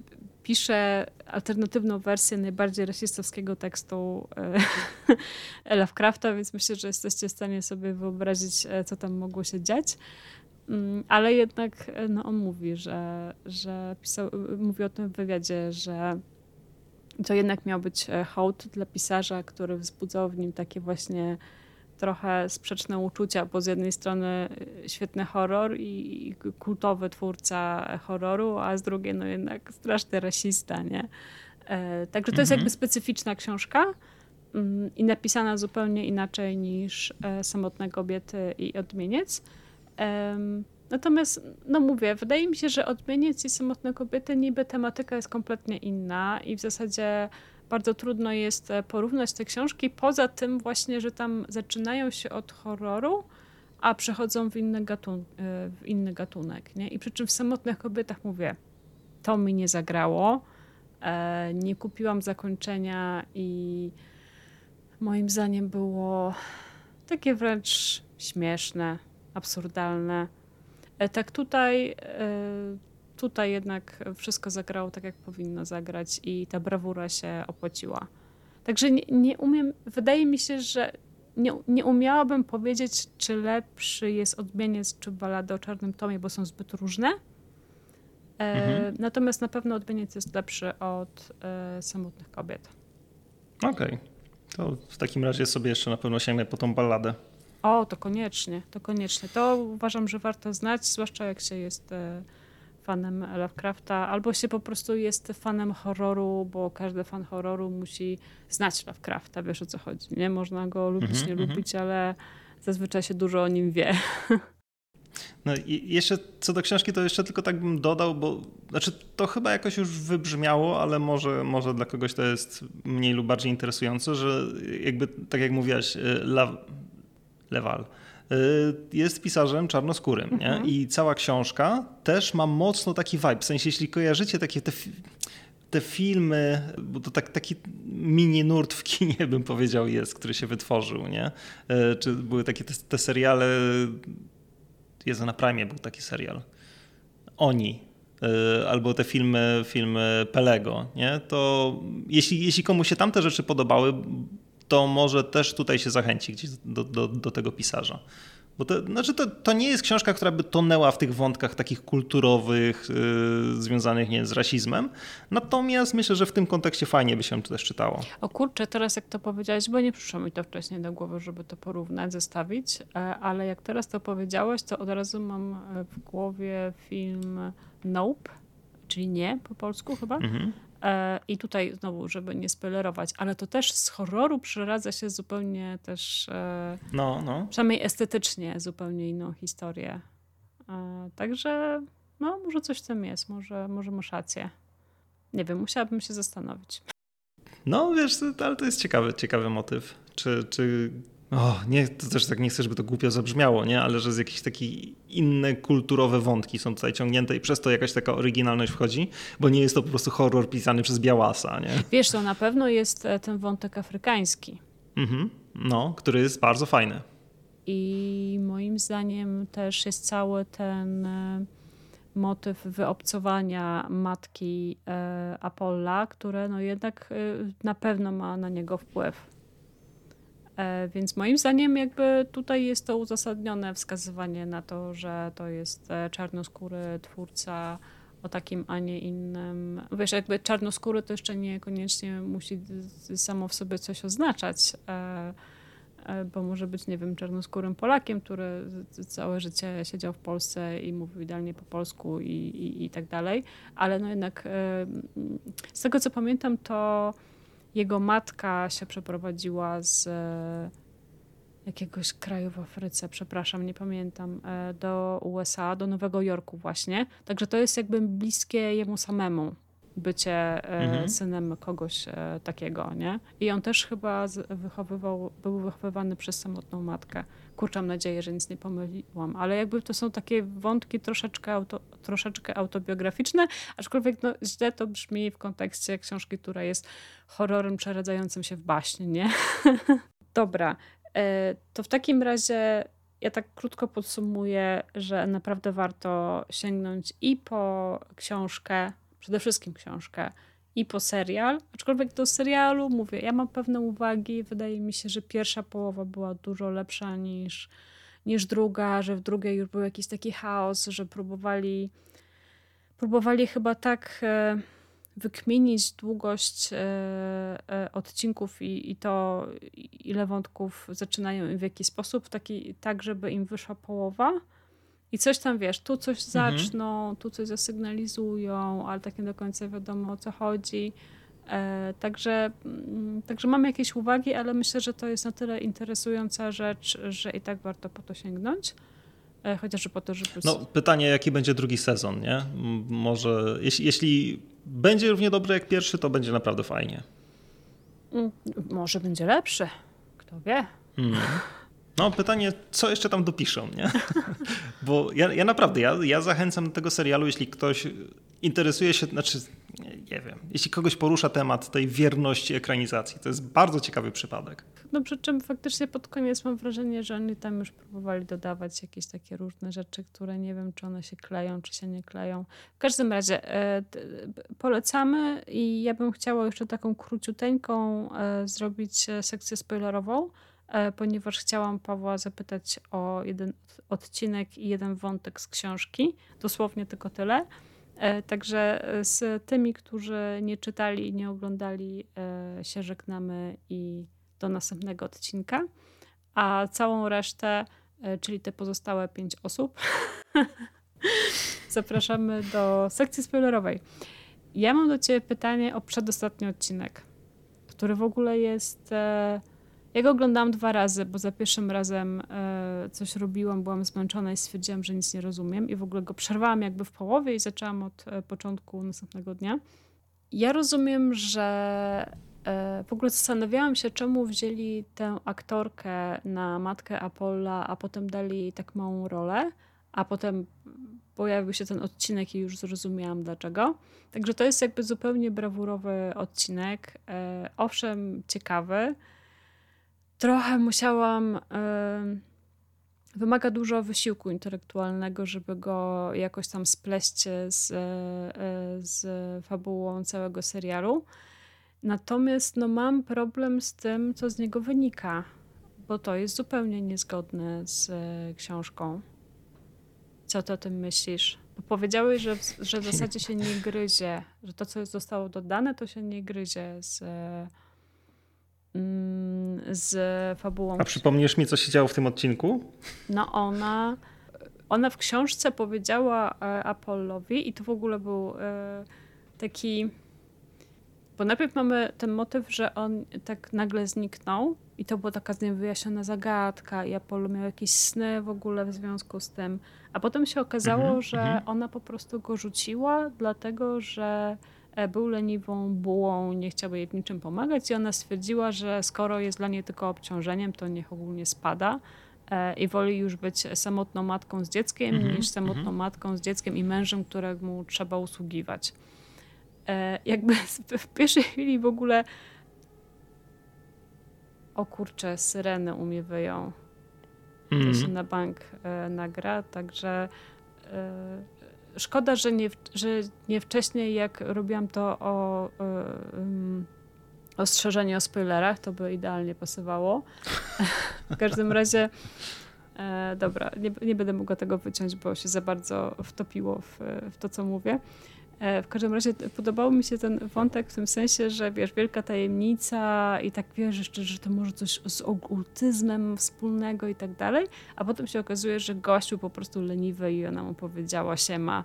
[SPEAKER 1] pisze alternatywną wersję najbardziej rasistowskiego tekstu e, Lovecrafta, więc myślę, że jesteście w stanie sobie wyobrazić, e, co tam mogło się dziać. Mm, ale jednak e, no, on mówi, że, że pisał, mówi o tym w wywiadzie, że to jednak miał być hołd dla pisarza, który wzbudzał w nim takie właśnie trochę sprzeczne uczucia, bo z jednej strony y, świetny horror i kultowy twórca horroru, a z drugiej no jednak straszny rasista, nie? E, także to jest jakby mhm. specyficzna książka mm, i napisana zupełnie inaczej niż e, Samotne kobiety i Odmieniec. Natomiast, no mówię, wydaje mi się, że Odmieniec i Samotne kobiety niby tematyka jest kompletnie inna i w zasadzie bardzo trudno jest e, porównać te książki, poza tym właśnie, że tam zaczynają się od horroru, a przechodzą w inny, gatun e, w inny gatunek. Nie? I przy czym w Samotnych Kobietach mówię, to mi nie zagrało, e, nie kupiłam zakończenia i moim zdaniem było takie wręcz śmieszne, absurdalne. Tak tutaj tutaj jednak wszystko zagrało tak, jak powinno zagrać i ta brawura się opłaciła. Także nie, nie umiem, wydaje mi się, że nie, nie umiałabym powiedzieć, czy lepszy jest odmieniec, czy balada o czarnym tomie, bo są zbyt różne. E, mhm. Natomiast na pewno odmieniec jest lepszy od e, samotnych kobiet.
[SPEAKER 2] Okej. Okay. To w takim razie sobie jeszcze na pewno sięgnę po tą balladę.
[SPEAKER 1] O, to koniecznie, to koniecznie. To uważam, że warto znać, zwłaszcza jak się jest e, fanem Lovecrafta, albo się po prostu jest fanem horroru, bo każdy fan horroru musi znać Lovecrafta, wiesz o co chodzi. Nie można go lubić, mm -hmm, nie mm -hmm. lubić, ale zazwyczaj się dużo o nim wie.
[SPEAKER 2] No i jeszcze co do książki, to jeszcze tylko tak bym dodał, bo znaczy to chyba jakoś już wybrzmiało, ale może, może dla kogoś to jest mniej lub bardziej interesujące, że jakby tak jak mówiłaś, y, Y, jest pisarzem czarnoskórym. Mhm. Nie? I cała książka też ma mocno taki vibe. W sensie, jeśli kojarzycie takie te, te filmy, bo to tak, taki mini nurt w kinie bym powiedział jest, który się wytworzył. Nie? Y, czy były takie te, te seriale, Jezu, na Prime był taki serial. Oni. albo te filmy, filmy Pelego, nie? to jeśli, jeśli komuś się tamte rzeczy podobały, to może też tutaj się zachęci gdzieś do, do, do tego pisarza. Bo to, znaczy to, to nie jest książka, która by tonęła w tych wątkach takich kulturowych, yy, związanych nie, z rasizmem. Natomiast myślę, że w tym kontekście fajnie by się to też czytało.
[SPEAKER 1] O kurczę, teraz jak to powiedziałeś, bo nie przyszło mi to wcześniej do głowy, żeby to porównać, zestawić, e, ale jak teraz to powiedziałeś, to od razu mam e, w głowie film Nope, czyli nie po polsku chyba. Mhm. E, I tutaj znowu, żeby nie spoilerować, ale to też z horroru przeradza się zupełnie też, e, no, no. przynajmniej estetycznie, zupełnie inną historię. E, także no, może coś w tym jest, może, może masz rację. Nie wiem, musiałabym się zastanowić.
[SPEAKER 2] No wiesz, ale to jest ciekawy, ciekawy motyw. Czy, czy o, nie, to też tak nie chcę, żeby to głupio zabrzmiało, nie? ale że z jakieś takie inne kulturowe wątki są tutaj ciągnięte i przez to jakaś taka oryginalność wchodzi, bo nie jest to po prostu horror pisany przez Białasa. Nie?
[SPEAKER 1] Wiesz, to na pewno jest e, ten wątek afrykański.
[SPEAKER 2] Mhm, no, który jest bardzo fajny.
[SPEAKER 1] I moim zdaniem też jest cały ten e, motyw wyobcowania matki e, Apolla, które no jednak na pewno ma na niego wpływ. E, więc moim zdaniem jakby tutaj jest to uzasadnione wskazywanie na to, że to jest e, czarnoskóry twórca o takim, a nie innym. Wiesz, jakby czarnoskóry to jeszcze niekoniecznie musi samo w sobie coś oznaczać, e, bo może być, nie wiem, czarnoskórym Polakiem, który całe życie siedział w Polsce i mówił idealnie po polsku i, i, i tak dalej, ale no jednak z tego co pamiętam, to jego matka się przeprowadziła z e, jakiegoś kraju w Afryce, przepraszam, nie pamiętam, e, do USA, do Nowego Jorku właśnie. Także to jest jakby bliskie jemu samemu bycie e, mhm. synem kogoś takiego, nie? I on też chyba wychowywał, był wychowywany przez samotną matkę. Kurczę, mam nadzieję, że nic nie pomyliłam, ale jakby to są takie wątki troszeczkę, auto, troszeczkę autobiograficzne, aczkolwiek no, źle to brzmi w kontekście książki, która jest horrorem przeradzającym się w baśnie, nie? Dobra, e, to w takim razie ja tak krótko podsumuję, że naprawdę warto sięgnąć i po książkę, przede wszystkim książkę, i po serial. Aczkolwiek do serialu mówię, ja mam pewne uwagi. Wydaje mi się, że pierwsza połowa była dużo lepsza niż, niż druga, że w drugiej już był jakiś taki chaos, że próbowali, próbowali chyba tak e, wykmienić długość e, e, odcinków i, i to, ile wątków zaczynają i w jaki sposób, taki, tak, żeby im wyszła połowa i coś tam wiesz, tu coś mhm. zaczną, mhm. tu coś zasygnalizują, ale tak nie do końca wiadomo o co chodzi. E, także, mm, także mamy jakieś uwagi, ale myślę, że to jest na tyle interesująca rzecz, że i tak warto po to sięgnąć. E, chociażby po to, żeby.
[SPEAKER 2] No, pytanie, jaki będzie drugi sezon, nie? Może, jeśli, jeśli będzie równie dobry jak pierwszy, to będzie naprawdę fajnie.
[SPEAKER 1] Mm, może będzie lepszy. Kto wie? Mm.
[SPEAKER 2] No, pytanie, co jeszcze tam dopiszą, nie? Bo ja, ja naprawdę, ja, ja zachęcam do tego serialu, jeśli ktoś interesuje się, znaczy, nie, wiem, jeśli kogoś porusza temat tej wierności ekranizacji, to jest bardzo ciekawy przypadek.
[SPEAKER 1] No przy czym faktycznie pod koniec mam wrażenie, że oni tam już próbowali dodawać jakieś takie różne rzeczy, które nie wiem, czy one się kleją, czy się nie kleją. W każdym razie e, polecamy i ja bym chciała jeszcze taką króciuteńką e, zrobić e, sekcję spoilerową, ponieważ chciałam Pawła zapytać o jeden odcinek i jeden wątek z książki. Dosłownie tylko tyle. E, także z tymi, którzy nie czytali i nie oglądali, e, się żegnamy i do następnego odcinka. A całą resztę, czyli te pozostałe pięć osób, zapraszamy do sekcji spoilerowej. Ja mam do Ciebie pytanie o przedostatni odcinek, który w ogóle jest ja go oglądałam dwa razy, bo za pierwszym razem e, coś robiłam, byłam zmęczona i stwierdziłam, że nic nie rozumiem i w ogóle go przerwałam jakby w połowie i zaczęłam od e, początku następnego dnia. Ja rozumiem, że e, w ogóle zastanawiałam się, czemu wzięli tę aktorkę na matkę Apolla, a potem dali jej tak małą rolę, a potem pojawił się ten odcinek i już zrozumiałam dlaczego. Także to jest jakby zupełnie brawurowy odcinek. Owszem, ciekawy trochę musiałam wymaga dużo wysiłku intelektualnego, żeby go jakoś tam spleść z, z fabułą całego serialu. Natomiast no, mam problem z tym, co z niego wynika, bo to jest zupełnie niezgodne z książką. Co ty o tym myślisz? Bo powiedziałeś, że że w zasadzie się nie gryzie, że to, co zostało dodane, to się nie gryzie z, z fabułą.
[SPEAKER 2] A przypomnisz mi, co się działo w tym odcinku?
[SPEAKER 1] No ona, ona w książce powiedziała e, Apollowi i to w ogóle był e, taki... Bo najpierw mamy ten motyw, że on tak nagle zniknął i to była taka niewyjaśniona zagadka i Apollo miał jakieś sny w ogóle w związku z tym. A potem się okazało, mm -hmm, że mm -hmm. ona po prostu go rzuciła, dlatego że był leniwą bułą, nie chciał jej w niczym pomagać i ona stwierdziła, że skoro jest dla niej tylko obciążeniem, to niech ogólnie spada e, i woli już być samotną matką z dzieckiem mm -hmm, niż samotną mhm. matką z dzieckiem i mężem, któremu trzeba usługiwać. E, jakby w pierwszej chwili w ogóle o kurczę, syreny u mnie wyją. Mm. To mhm. się na bank e, nagra, także szkoda, że nie, że nie wcześniej, jak robiłam to o um, ostrzeżenie o spoilerach, to by idealnie pasowało. w każdym razie e, dobra, nie, nie będę mogła tego wyciąć, bo się za bardzo wtopiło w, w to, co mówię. E, w każdym razie podobał mi się ten wątek w tym sensie, że wiesz, wielka tajemnica i tak wiesz jeszcze, że to może coś z okultyzmem wspólnego i tak dalej, a potem się okazuje, że był po prostu leniwy i ona mu powiedziała siema.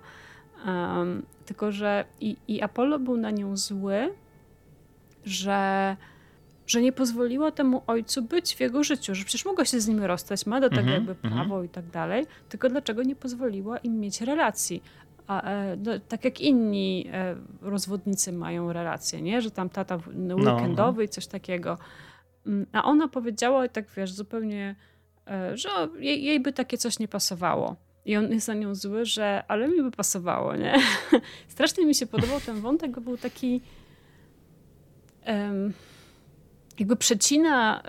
[SPEAKER 1] Um, tylko, że i, i Apollo był na nią zły, że że nie pozwoliła temu ojcu być w jego życiu, że przecież mogła się z nim rozstać, ma do tego mm -hmm, jakby prawo mm -hmm. i tak dalej, tylko dlaczego nie pozwoliła im mieć relacji. A, e, no, tak jak inni e, rozwodnicy mają relacje, nie? że tam tata no, weekendowy no. i coś takiego. Mm, a ona powiedziała, tak wiesz, zupełnie, e, że jej, jej by takie coś nie pasowało. I on jest za nią zły, że ale mi by pasowało, nie? Strasznie mi się podobał ten wątek, bo był taki jakby przecina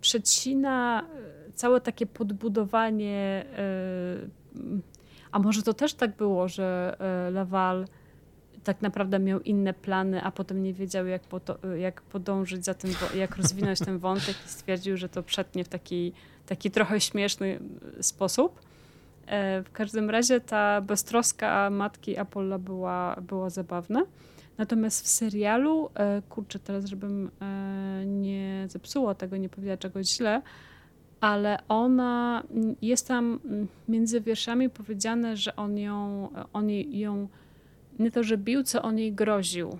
[SPEAKER 1] przecina całe takie podbudowanie a może to też tak było, że e, Laval tak naprawdę miał inne plany, a potem nie wiedział, jak, jak podążyć za tym, jak rozwinąć ten wątek i stwierdził, że to przetnie w taki, taki trochę śmieszny e, sposób. E, w każdym razie ta beztroska matki Apolla była, była zabawna. Natomiast w serialu, kurczę, teraz żebym nie zepsuła tego, nie powiedziała czegoś źle, ale ona jest tam między wierszami powiedziane, że on ją, on ją nie to, że bił, co on jej groził.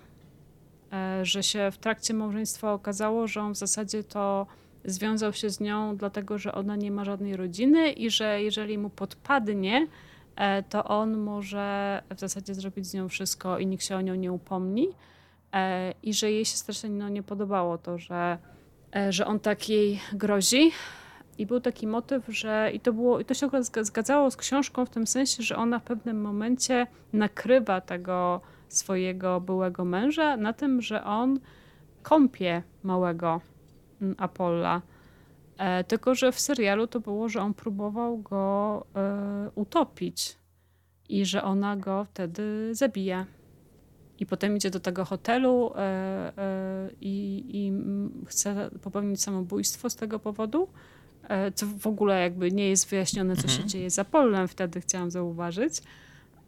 [SPEAKER 1] E, że się w trakcie małżeństwa okazało, że on w zasadzie to związał się z nią, dlatego że ona nie ma żadnej rodziny i że jeżeli mu podpadnie, e, to on może w zasadzie zrobić z nią wszystko i nikt się o nią nie upomni. E, I że jej się strasznie no, nie podobało to, że, że on tak jej grozi. I był taki motyw, że i to, było, i to się akurat zgadzało z książką w tym sensie, że ona w pewnym momencie nakrywa tego swojego byłego męża na tym, że on kąpie małego mm, Apolla. E, tylko, że w serialu to było, że on próbował go e, utopić i że ona go wtedy zabija. I potem idzie do tego hotelu e, e i, i chce popełnić samobójstwo z tego powodu. E, co w ogóle jakby nie jest wyjaśnione, co mhm. się dzieje za polem, wtedy chciałam zauważyć.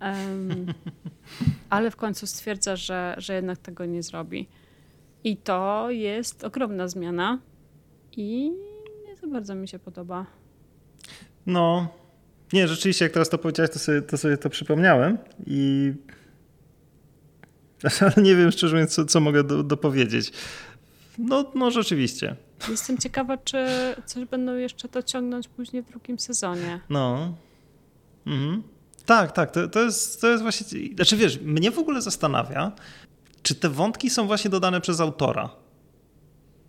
[SPEAKER 1] Um, ale w końcu stwierdza, że, że jednak tego nie zrobi. I to jest ogromna zmiana i nie za bardzo mi się podoba.
[SPEAKER 2] No, nie, rzeczywiście, jak teraz to powiedziałeś, to sobie to, sobie to przypomniałem i ale nie wiem szczerze mówiąc, co, co mogę do, dopowiedzieć. No, no rzeczywiście.
[SPEAKER 1] Jestem ciekawa, czy coś będą jeszcze to ciągnąć później w drugim sezonie.
[SPEAKER 2] No. Mhm. Tak, tak. To, to, jest, to jest właśnie. Znaczy wiesz, mnie w ogóle zastanawia, czy te wątki są właśnie dodane przez autora.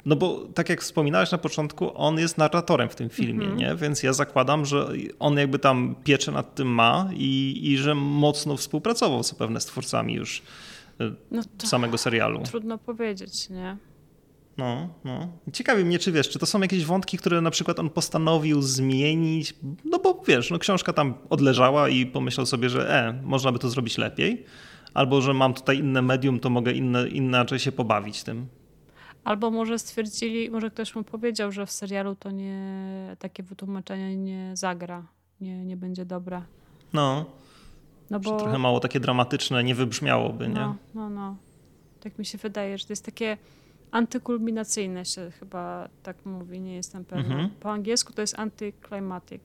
[SPEAKER 2] No bo tak jak wspominałeś na początku, on jest narratorem w tym filmie, mm -hmm. nie? Więc ja zakładam, że on jakby tam pieczę nad tym ma i, i że mocno współpracował zapewne z twórcami już y, no samego serialu.
[SPEAKER 1] Trudno powiedzieć, nie?
[SPEAKER 2] No, no. Ciekawi mnie, czy wiesz, czy to są jakieś wątki, które na przykład on postanowił zmienić, no bo wiesz, no książka tam odleżała i pomyślał sobie, że e, można by to zrobić lepiej, albo że mam tutaj inne medium, to mogę inne, inaczej się pobawić tym.
[SPEAKER 1] Albo może stwierdzili, może ktoś mu powiedział, że w serialu to nie, takie wytłumaczenie nie zagra, nie, nie będzie dobre.
[SPEAKER 2] No, no bo... trochę mało takie dramatyczne nie wybrzmiałoby, nie?
[SPEAKER 1] No, no, no. Tak mi się wydaje, że to jest takie antykulminacyjne się chyba tak mówi, nie jestem pewna. Mhm. Po angielsku to jest anticlimatic.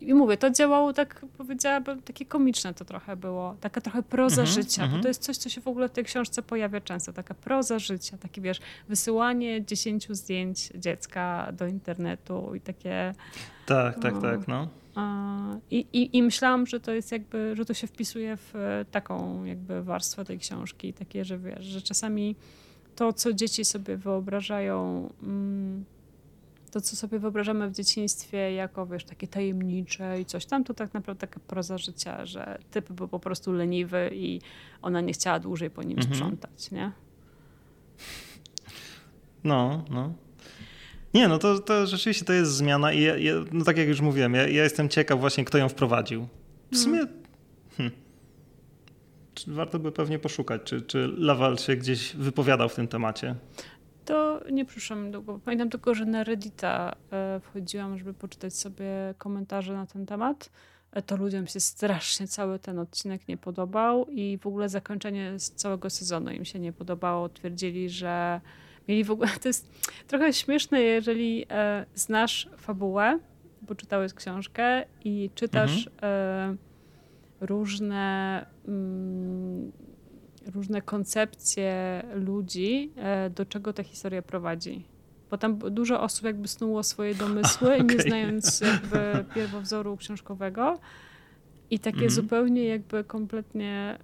[SPEAKER 1] I mówię, to działało tak, powiedziałabym, takie komiczne to trochę było. Taka trochę proza mhm, życia, bo mhm. to jest coś, co się w ogóle w tej książce pojawia często. Taka proza życia, takie wiesz, wysyłanie dziesięciu zdjęć dziecka do internetu i takie...
[SPEAKER 2] Tak, tak, no, tak, no.
[SPEAKER 1] I, i, I myślałam, że to jest jakby, że to się wpisuje w taką jakby warstwę tej książki. Takie, że wiesz, że czasami to, co dzieci sobie wyobrażają, mm, to, co sobie wyobrażamy w dzieciństwie jako, wiesz, takie tajemnicze i coś tam, to tak naprawdę taka proza życia, że typ był po prostu leniwy i ona nie chciała dłużej po nim mhm. sprzątać, nie?
[SPEAKER 2] No, no. Nie, no to, to rzeczywiście to jest zmiana i ja, ja, no tak jak już mówiłem, ja, ja, jestem ciekaw właśnie, kto ją wprowadził. W sumie hmm, warto by pewnie poszukać, czy, czy Lawal się gdzieś wypowiadał w tym temacie.
[SPEAKER 1] To nie przyszłam długo. Pamiętam tylko, że na Reddita e, wchodziłam, żeby poczytać sobie komentarze na ten temat. E, to ludziom się strasznie cały ten odcinek nie podobał i w ogóle zakończenie z całego sezonu im się nie podobało. Twierdzili, że mieli w ogóle. To jest trochę śmieszne, jeżeli e, znasz fabułę, bo czytałeś książkę i czytasz mhm. Różne. Mm, różne koncepcje ludzi, e, do czego ta historia prowadzi. Bo tam dużo osób jakby snuło swoje domysły, okay. nie znając jakby pierwowzoru książkowego. I takie mm -hmm. zupełnie jakby kompletnie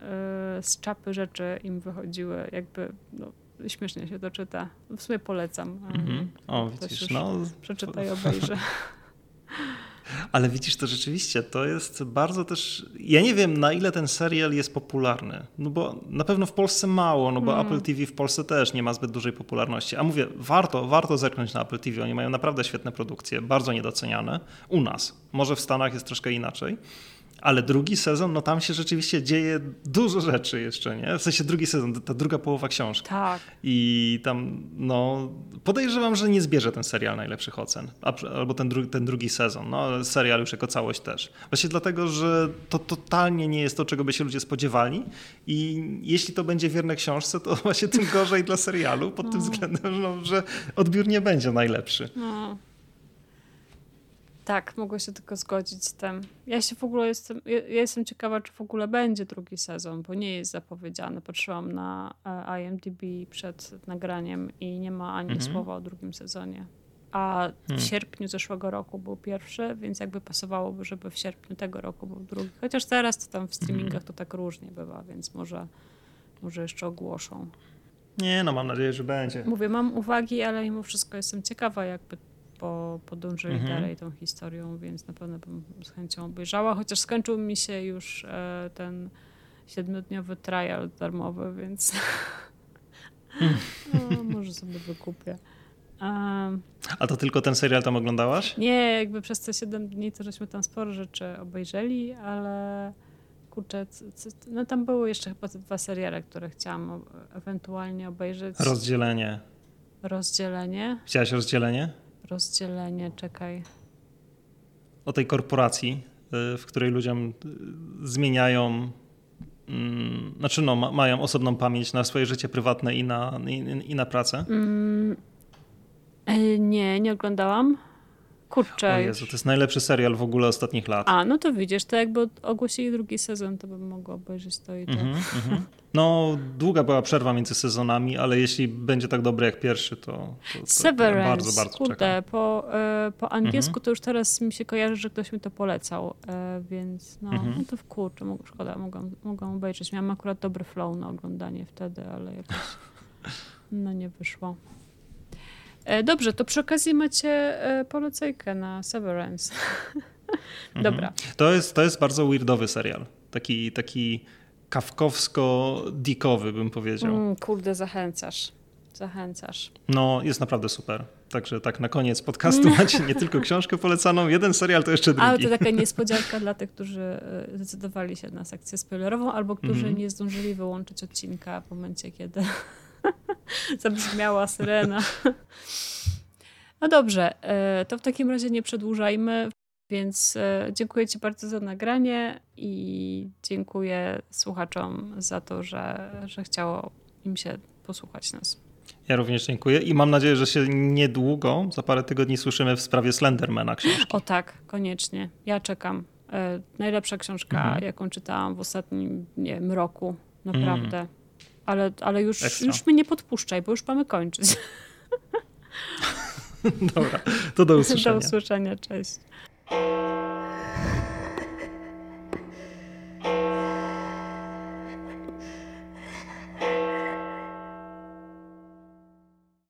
[SPEAKER 1] y, z czapy rzeczy im wychodziły. Jakby no, śmiesznie się to czyta. W sumie polecam. Mm -hmm.
[SPEAKER 2] O, widzisz, no.
[SPEAKER 1] Przeczytaj, obejrzę.
[SPEAKER 2] Ale widzisz, to rzeczywiście to jest bardzo też. Ja nie wiem, na ile ten serial jest popularny. No bo na pewno w Polsce mało, no bo mm. Apple TV w Polsce też nie ma zbyt dużej popularności. A mówię, warto, warto zerknąć na Apple TV. Oni mają naprawdę świetne produkcje, bardzo niedoceniane. U nas. Może w Stanach jest troszkę inaczej. Ale drugi sezon, no tam się rzeczywiście dzieje dużo rzeczy jeszcze, nie? W sensie drugi sezon, ta druga połowa książki.
[SPEAKER 1] Tak.
[SPEAKER 2] I tam, no, podejrzewam, że nie zbierze ten serial najlepszych ocen. Albo ten, dru ten drugi sezon, no, serial już jako całość też. Właśnie dlatego, że to totalnie nie jest to, czego by się ludzie spodziewali i jeśli to będzie wierne książce, to właśnie tym gorzej dla serialu, pod no. tym względem, no, że odbiór nie będzie najlepszy. No.
[SPEAKER 1] Tak, mogę się tylko zgodzić z tym. Ja się w ogóle jestem, ja, jestem ciekawa, czy w ogóle będzie drugi sezon, bo nie jest zapowiedziany. Patrzyłam na e, IMDb przed nagraniem i nie ma ani mhm. słowa o drugim sezonie. A w hmm. sierpniu zeszłego roku był pierwszy, więc jakby pasowałoby, żeby w sierpniu tego roku był drugi. Chociaż teraz to tam w streamingach mhm. to tak różnie bywa, więc może, może jeszcze ogłoszą.
[SPEAKER 2] Nie, no mam nadzieję, że będzie.
[SPEAKER 1] Mówię, mam uwagi, ale mimo wszystko jestem ciekawa, jakby po, podążyli mhm. dalej tą historią, więc na pewno bym z chęcią obejrzała, chociaż skończył mi się już e, ten siedmiodniowy trial darmowy, więc no, może sobie wykupię.
[SPEAKER 2] Um, A to tylko ten serial tam oglądałaś?
[SPEAKER 1] Nie, jakby przez te 7 dni to żeśmy tam sporo rzeczy obejrzeli, ale kurczę, no tam były jeszcze chyba dwa seriale, które chciałam ewentualnie obejrzeć.
[SPEAKER 2] Rozdzielenie.
[SPEAKER 1] Rozdzielenie.
[SPEAKER 2] Chciałaś rozdzielenie?
[SPEAKER 1] Rozdzielenie, czekaj.
[SPEAKER 2] O tej korporacji, y, w której ludziom y, zmieniają, mm, znaczy no, mają osobną pamięć na swoje życie prywatne i na, i, i na pracę? Mm,
[SPEAKER 1] e, nie, nie oglądałam. Kurczę.
[SPEAKER 2] O Jezu, to jest najlepszy serial w ogóle ostatnich lat.
[SPEAKER 1] A, no to widzisz, to jakby ogłosili drugi sezon, to bym mogła obejrzeć to i to. Mm -hmm.
[SPEAKER 2] No, długa była przerwa między sezonami, ale jeśli będzie tak dobry jak pierwszy, to, to, to
[SPEAKER 1] Severance, bardzo, bardzo kurde, czekam. Po, e, po angielsku mm -hmm. to już teraz mi się kojarzy, że ktoś mi to polecał, e, więc no, mm -hmm. no to w kurczę, szkoda, mogłam, mogłam obejrzeć. Miałam akurat dobry flow na oglądanie wtedy, ale jakoś no nie wyszło. E, dobrze, to przy okazji macie e, polecajkę na Severance. Dobra. Mhm.
[SPEAKER 2] To, jest, to jest bardzo weirdowy serial. Taki, taki kawkowsko-dikowy bym powiedział. Mm,
[SPEAKER 1] kurde, zachęcasz. zachęcasz.
[SPEAKER 2] No, jest naprawdę super. Także tak na koniec podcastu macie nie tylko książkę polecaną, jeden serial to jeszcze drugi.
[SPEAKER 1] Ale to taka niespodzianka dla tych, którzy e, zdecydowali się na sekcję spoilerową albo którzy mm -hmm. nie zdążyli wyłączyć odcinka w momencie, kiedy zabrzmiała syrena. No dobrze, e, to w takim razie nie przedłużajmy. Więc e, dziękuję Ci bardzo za nagranie i dziękuję słuchaczom za to, że, że chciało im się posłuchać nas.
[SPEAKER 2] Ja również dziękuję i mam nadzieję, że się niedługo, za parę tygodni słyszymy w sprawie Slendermana książki.
[SPEAKER 1] O tak, koniecznie. Ja czekam. E, najlepsza książka, mhm. jaką czytałam w ostatnim nie wiem, roku. Naprawdę. Mhm. Ale, ale już, już mnie nie podpuszczaj, bo już mamy kończyć.
[SPEAKER 2] Dobra, to do usłyszenia.
[SPEAKER 1] Do usłyszenia, cześć.